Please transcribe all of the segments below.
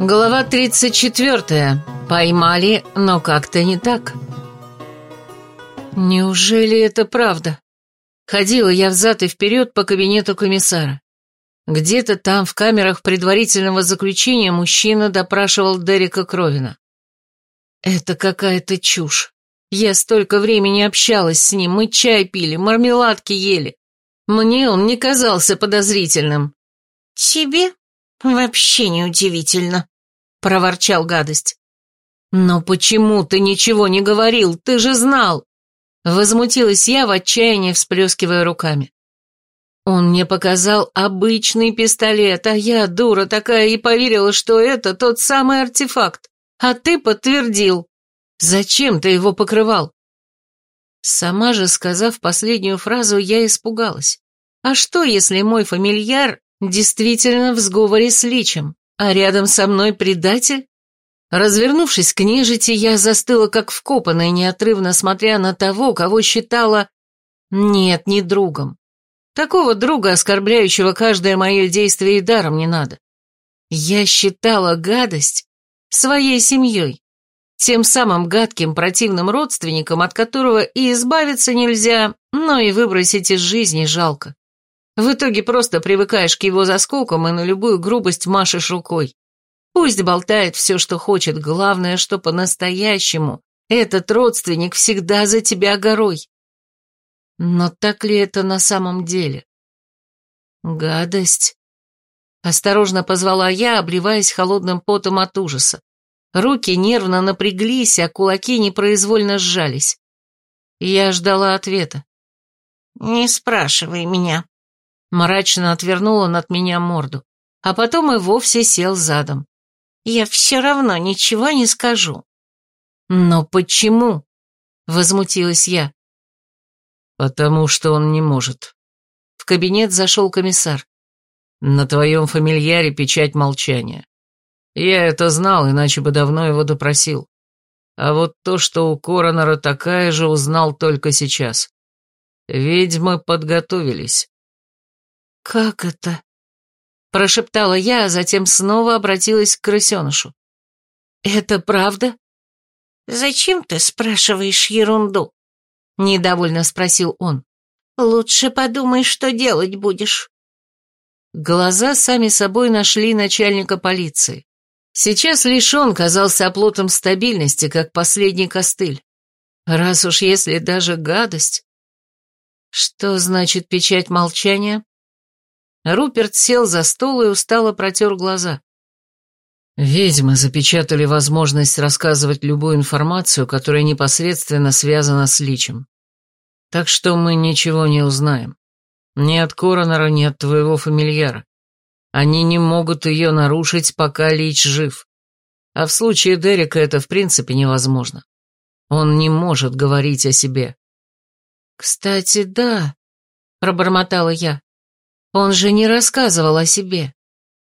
Глава 34. Поймали, но как-то не так. Неужели это правда? Ходила я взад и вперед по кабинету комиссара. Где-то там, в камерах предварительного заключения, мужчина допрашивал Дерека Кровина. Это какая-то чушь. Я столько времени общалась с ним, мы чай пили, мармеладки ели. Мне он не казался подозрительным. «Тебе вообще не удивительно», — проворчал гадость. «Но почему ты ничего не говорил? Ты же знал!» Возмутилась я в отчаянии, всплескивая руками. Он мне показал обычный пистолет, а я, дура такая, и поверила, что это тот самый артефакт. А ты подтвердил. Зачем ты его покрывал? Сама же, сказав последнюю фразу, я испугалась. А что, если мой фамильяр действительно в сговоре с Личем, а рядом со мной предатель? Развернувшись к нежити, я застыла как вкопанная, неотрывно смотря на того, кого считала... Нет, не другом. Такого друга, оскорбляющего каждое мое действие, и даром не надо. Я считала гадость своей семьей, тем самым гадким противным родственником, от которого и избавиться нельзя, но и выбросить из жизни жалко. В итоге просто привыкаешь к его заскокам и на любую грубость машешь рукой. Пусть болтает все, что хочет, главное, что по-настоящему этот родственник всегда за тебя горой. Но так ли это на самом деле? Гадость. Осторожно позвала я, обливаясь холодным потом от ужаса. Руки нервно напряглись, а кулаки непроизвольно сжались. Я ждала ответа. «Не спрашивай меня», Мрачно отвернула от меня морду, а потом и вовсе сел задом. «Я все равно ничего не скажу». «Но почему?» — возмутилась я. «Потому что он не может». В кабинет зашел комиссар. «На твоем фамильяре печать молчания. Я это знал, иначе бы давно его допросил. А вот то, что у Коронера такая же, узнал только сейчас. Ведьмы подготовились. «Как это?» – прошептала я, а затем снова обратилась к крысенышу. «Это правда?» «Зачем ты спрашиваешь ерунду?» – недовольно спросил он. «Лучше подумай, что делать будешь». Глаза сами собой нашли начальника полиции. Сейчас лишь он казался оплотом стабильности, как последний костыль. Раз уж если даже гадость... Что значит печать молчания? Руперт сел за стол и устало протер глаза. Ведьмы запечатали возможность рассказывать любую информацию, которая непосредственно связана с личем. Так что мы ничего не узнаем. Ни от Коронера, ни от твоего фамильяра. Они не могут ее нарушить, пока Лич жив. А в случае Дерека это в принципе невозможно. Он не может говорить о себе. «Кстати, да», — пробормотала я. Он же не рассказывал о себе.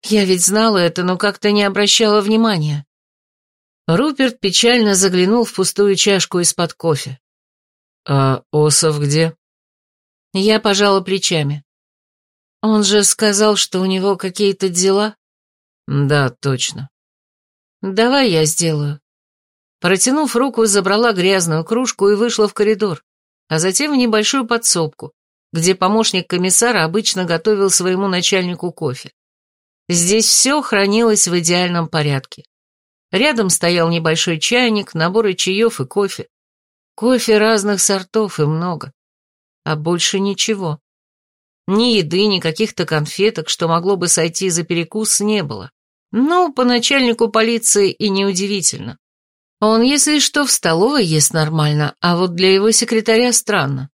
Я ведь знала это, но как-то не обращала внимания. Руперт печально заглянул в пустую чашку из-под кофе. «А Осов где?» Я пожала плечами. «Он же сказал, что у него какие-то дела?» «Да, точно». «Давай я сделаю». Протянув руку, забрала грязную кружку и вышла в коридор, а затем в небольшую подсобку, где помощник комиссара обычно готовил своему начальнику кофе. Здесь все хранилось в идеальном порядке. Рядом стоял небольшой чайник, наборы чаев и кофе. Кофе разных сортов и много. А больше ничего. Ни еды, ни каких-то конфеток, что могло бы сойти за перекус, не было. Ну, по начальнику полиции и неудивительно. Он, если что, в столовой ест нормально, а вот для его секретаря странно.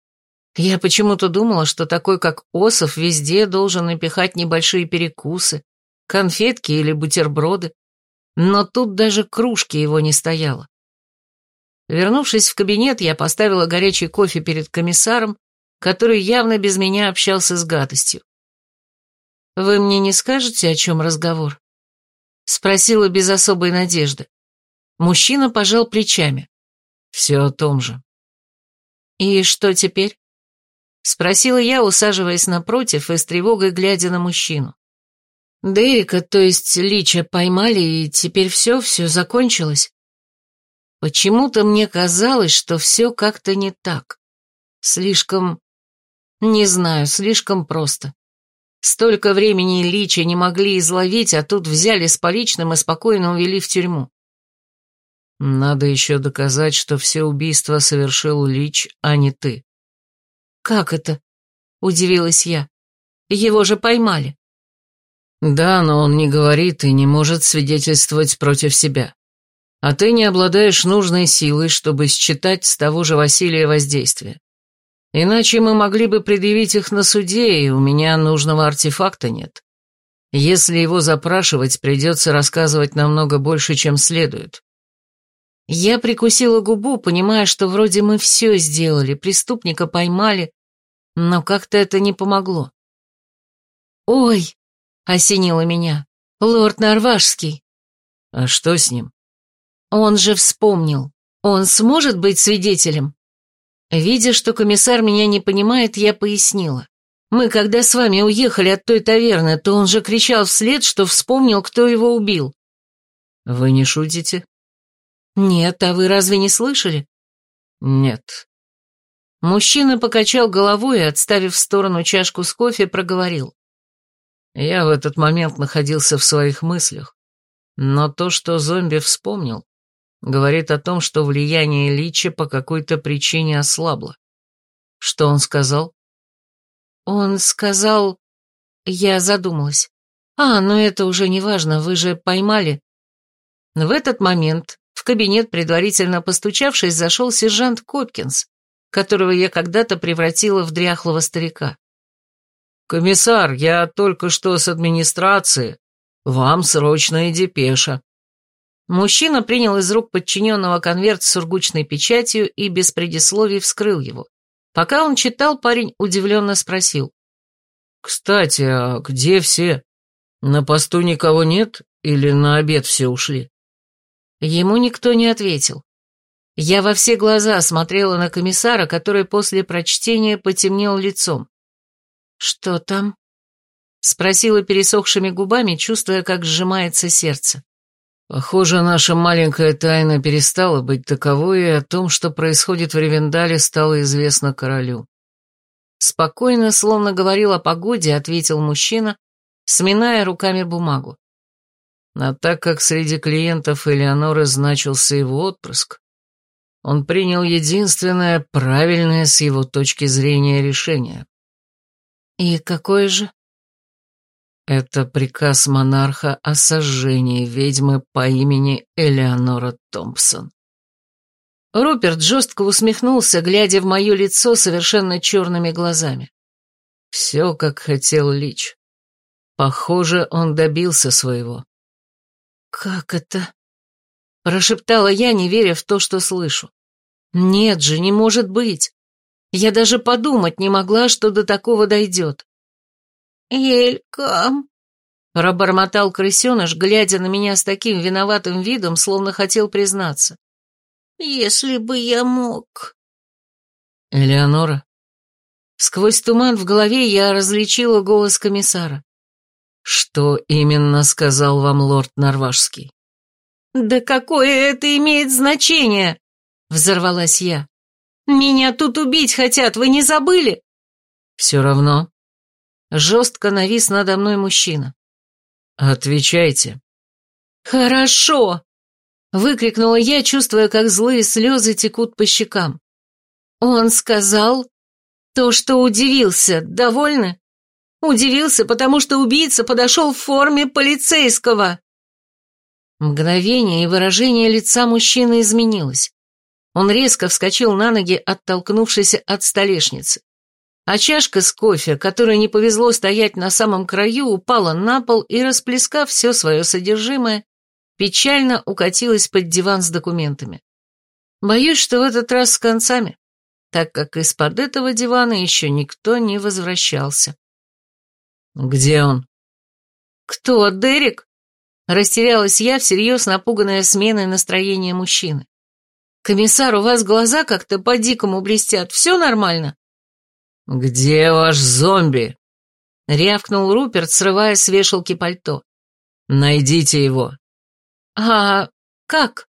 Я почему-то думала, что такой, как Осов, везде должен напихать небольшие перекусы, конфетки или бутерброды, но тут даже кружки его не стояло. Вернувшись в кабинет, я поставила горячий кофе перед комиссаром, который явно без меня общался с гадостью. «Вы мне не скажете, о чем разговор?» Спросила без особой надежды. Мужчина пожал плечами. «Все о том же». «И что теперь?» Спросила я, усаживаясь напротив и с тревогой глядя на мужчину. Дерека, то есть Лича, поймали, и теперь все, все закончилось. Почему-то мне казалось, что все как-то не так. Слишком... Не знаю, слишком просто. Столько времени Лича не могли изловить, а тут взяли с поличным и спокойно увели в тюрьму. Надо еще доказать, что все убийства совершил Лич, а не ты. Как это? Удивилась я. Его же поймали. Да, но он не говорит и не может свидетельствовать против себя. А ты не обладаешь нужной силой, чтобы считать с того же Василия воздействие. Иначе мы могли бы предъявить их на суде, и у меня нужного артефакта нет. Если его запрашивать, придется рассказывать намного больше, чем следует. Я прикусила губу, понимая, что вроде мы все сделали, преступника поймали, но как-то это не помогло. «Ой!» — осенило меня. «Лорд Норвашский!» «А что с ним?» «Он же вспомнил. Он сможет быть свидетелем?» Видя, что комиссар меня не понимает, я пояснила. Мы, когда с вами уехали от той таверны, то он же кричал вслед, что вспомнил, кто его убил. Вы не шутите? Нет, а вы разве не слышали? Нет. Мужчина покачал головой и, отставив в сторону чашку с кофе, проговорил. Я в этот момент находился в своих мыслях, но то, что зомби вспомнил, Говорит о том, что влияние Лича по какой-то причине ослабло. Что он сказал? Он сказал... Я задумалась. А, ну это уже не важно, вы же поймали. В этот момент в кабинет, предварительно постучавшись, зашел сержант Копкинс, которого я когда-то превратила в дряхлого старика. «Комиссар, я только что с администрации. Вам срочная депеша». Мужчина принял из рук подчиненного конверт с сургучной печатью и без предисловий вскрыл его. Пока он читал, парень удивленно спросил. «Кстати, а где все? На посту никого нет или на обед все ушли?» Ему никто не ответил. Я во все глаза смотрела на комиссара, который после прочтения потемнел лицом. «Что там?» — спросила пересохшими губами, чувствуя, как сжимается сердце. Похоже, наша маленькая тайна перестала быть таковой, и о том, что происходит в Ревендале, стало известно королю. Спокойно, словно говорил о погоде, ответил мужчина, сминая руками бумагу. А так как среди клиентов Элеоноры значился его отпрыск, он принял единственное правильное с его точки зрения решение. «И какое же?» Это приказ монарха о сожжении ведьмы по имени Элеонора Томпсон. Руперт жестко усмехнулся, глядя в мое лицо совершенно черными глазами. Все, как хотел Лич. Похоже, он добился своего. «Как это?» — прошептала я, не веря в то, что слышу. «Нет же, не может быть. Я даже подумать не могла, что до такого дойдет. «Елька!» — пробормотал крысеныш, глядя на меня с таким виноватым видом, словно хотел признаться. «Если бы я мог...» «Элеонора?» Сквозь туман в голове я различила голос комиссара. «Что именно сказал вам лорд Норвашский?» «Да какое это имеет значение?» — взорвалась я. «Меня тут убить хотят, вы не забыли?» «Все равно Жестко навис надо мной мужчина. «Отвечайте». «Хорошо!» — выкрикнула я, чувствуя, как злые слезы текут по щекам. Он сказал то, что удивился. Довольны? Удивился, потому что убийца подошел в форме полицейского. Мгновение и выражение лица мужчины изменилось. Он резко вскочил на ноги, оттолкнувшись от столешницы а чашка с кофе, которой не повезло стоять на самом краю, упала на пол и, расплескав все свое содержимое, печально укатилась под диван с документами. Боюсь, что в этот раз с концами, так как из-под этого дивана еще никто не возвращался. «Где он?» «Кто, Дерек?» Растерялась я, всерьез напуганная сменой настроения мужчины. «Комиссар, у вас глаза как-то по-дикому блестят, все нормально?» «Где ваш зомби?» рявкнул Руперт, срывая с вешалки пальто. «Найдите его». «А как?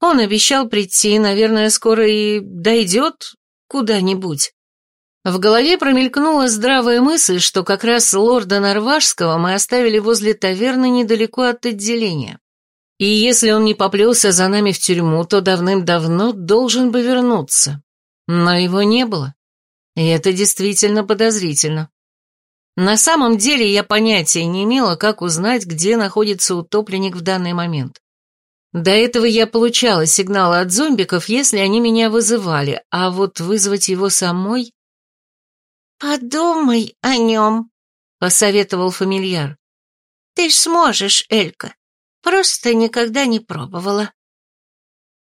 Он обещал прийти, наверное, скоро и дойдет куда-нибудь». В голове промелькнула здравая мысль, что как раз лорда Норвашского мы оставили возле таверны недалеко от отделения. И если он не поплелся за нами в тюрьму, то давным-давно должен бы вернуться. Но его не было. И это действительно подозрительно. На самом деле я понятия не имела, как узнать, где находится утопленник в данный момент. До этого я получала сигналы от зомбиков, если они меня вызывали, а вот вызвать его самой «Подумай о нем», — посоветовал фамильяр. «Ты сможешь, Элька. Просто никогда не пробовала».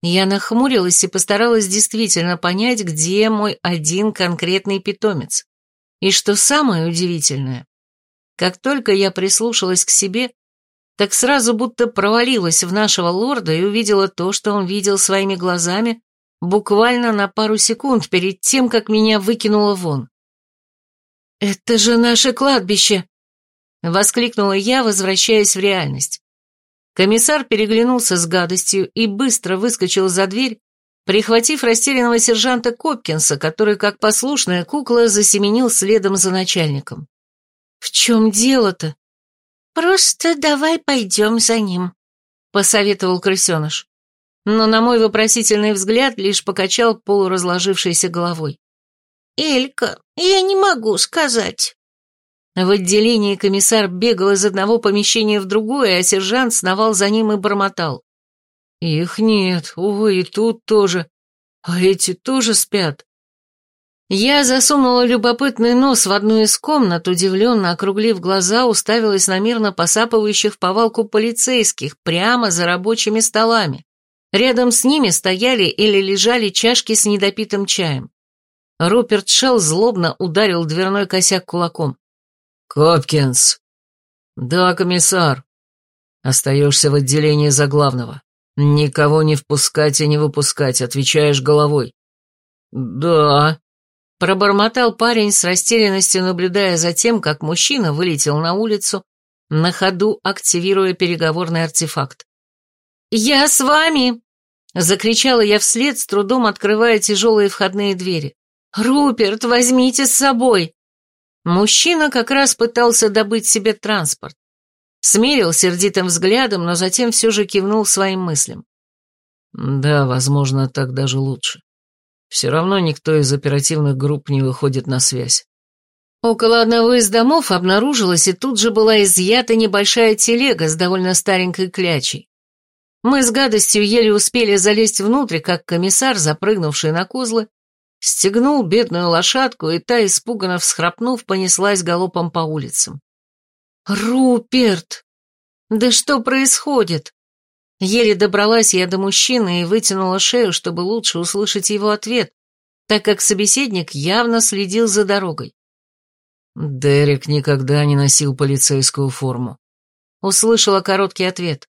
Я нахмурилась и постаралась действительно понять, где мой один конкретный питомец. И что самое удивительное, как только я прислушалась к себе, так сразу будто провалилась в нашего лорда и увидела то, что он видел своими глазами буквально на пару секунд перед тем, как меня выкинуло вон. «Это же наше кладбище!» — воскликнула я, возвращаясь в реальность. Комиссар переглянулся с гадостью и быстро выскочил за дверь, прихватив растерянного сержанта Копкинса, который, как послушная кукла, засеменил следом за начальником. «В чем дело-то?» «Просто давай пойдем за ним», — посоветовал крысеныш. Но на мой вопросительный взгляд лишь покачал полуразложившейся головой. «Элька, я не могу сказать». В отделении комиссар бегал из одного помещения в другое, а сержант сновал за ним и бормотал. «Их нет, увы, и тут тоже. А эти тоже спят». Я засунула любопытный нос в одну из комнат, удивленно округлив глаза, уставилась на мирно посапывающих в повалку полицейских прямо за рабочими столами. Рядом с ними стояли или лежали чашки с недопитым чаем. Руперт Шелл злобно ударил дверной косяк кулаком. «Копкинс!» «Да, комиссар. Остаешься в отделении за главного. Никого не впускать и не выпускать, отвечаешь головой». «Да», — пробормотал парень с растерянностью, наблюдая за тем, как мужчина вылетел на улицу, на ходу активируя переговорный артефакт. «Я с вами!» — закричала я вслед, с трудом открывая тяжелые входные двери. «Руперт, возьмите с собой!» Мужчина как раз пытался добыть себе транспорт. Смерил сердитым взглядом, но затем все же кивнул своим мыслям. «Да, возможно, так даже лучше. Все равно никто из оперативных групп не выходит на связь». Около одного из домов обнаружилась и тут же была изъята небольшая телега с довольно старенькой клячей. Мы с гадостью еле успели залезть внутрь, как комиссар, запрыгнувший на козлы, стегнул бедную лошадку, и та, испуганно всхрапнув, понеслась галопом по улицам. «Руперт! Да что происходит?» Еле добралась я до мужчины и вытянула шею, чтобы лучше услышать его ответ, так как собеседник явно следил за дорогой. Дерек никогда не носил полицейскую форму. Услышала короткий ответ.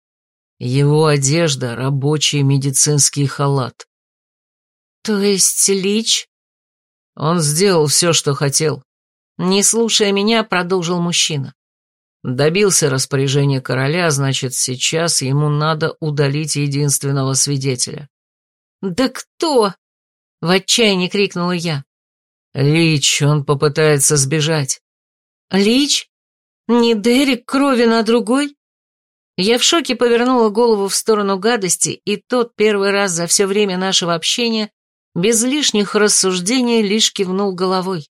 Его одежда — рабочий медицинский халат. «То есть Лич?» «Он сделал все, что хотел». Не слушая меня, продолжил мужчина. Добился распоряжения короля, значит, сейчас ему надо удалить единственного свидетеля. «Да кто?» — в отчаянии крикнула я. «Лич, он попытается сбежать». «Лич? Не Дерек крови на другой?» Я в шоке повернула голову в сторону гадости, и тот первый раз за все время нашего общения без лишних рассуждений лишь кивнул головой.